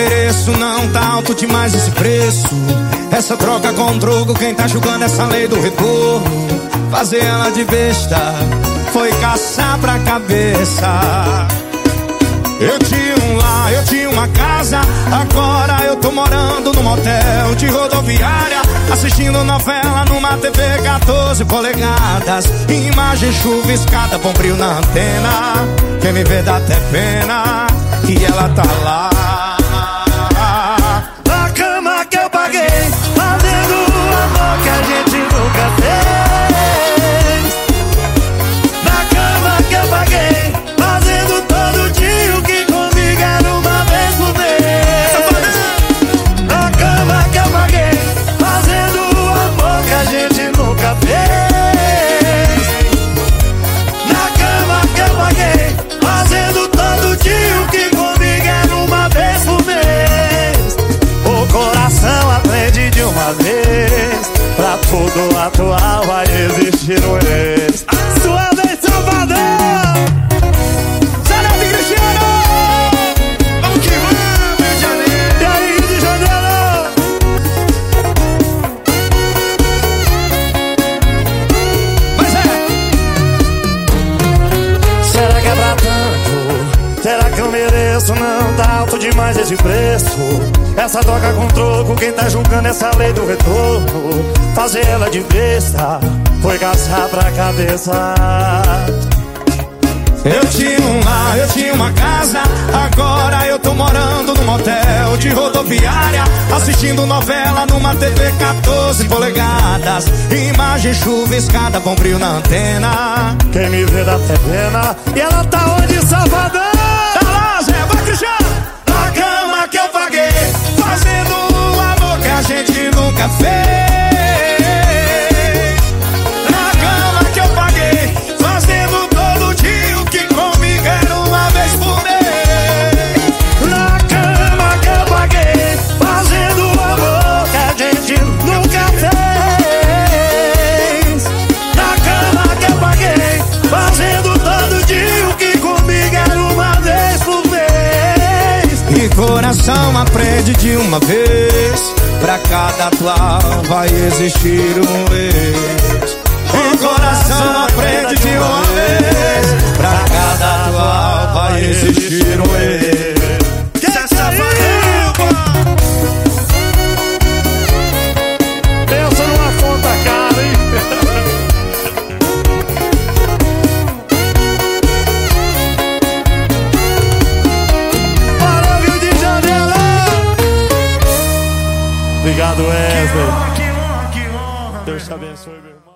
mereço? Não tá alto demais esse preço. Essa troca com troco, quem tá julgando essa lei do retorno? Fazer ela de besta foi caçar pra cabeça. Eu tinha um lar, eu tinha uma casa. Agora eu tô morando num motel de rodoviária. Assistindo novela numa TV 14 polegadas. Imagem chuviscada, bom brilho na antena. Quem me vê dá até pena. E ela tá lá. Fez. Na cama que eu paguei, fazendo todo dia o que comigo era uma vez por mês. O coração aprende de uma vez. Pra tudo atual vai existir um ex. Eu mereço? Não tá alto demais esse preço. Essa troca com troco, quem tá julgando essa lei do retorno? Fazer ela de besta foi caçar pra cabeça. eu tinha um lar, eu tinha uma casa. Agora eu tô morando num motel de rodoviária. Assistindo novela numa TV 14 polegadas. Imagem chuviscada, bom brilho na antena. Quem me vê dá até pena. E ela tá onde, Salvador? Fez. Na cama que eu paguei, fazendo todo dia o que comigo era uma vez por mês. Na cama que eu paguei, fazendo o amor que a gente nunca fez. Na cama que eu paguei, fazendo todo dia o que comigo era uma vez por mês. E coração aprende de uma vez. Pra cada atual vai existir um ex. Obrigado, Wesley. Deus te abençoe, meu irmão.